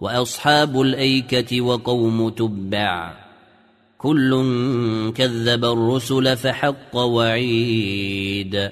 وأصحاب الأيكة وقوم تبع. كل كذب الرسل فحق وعيد.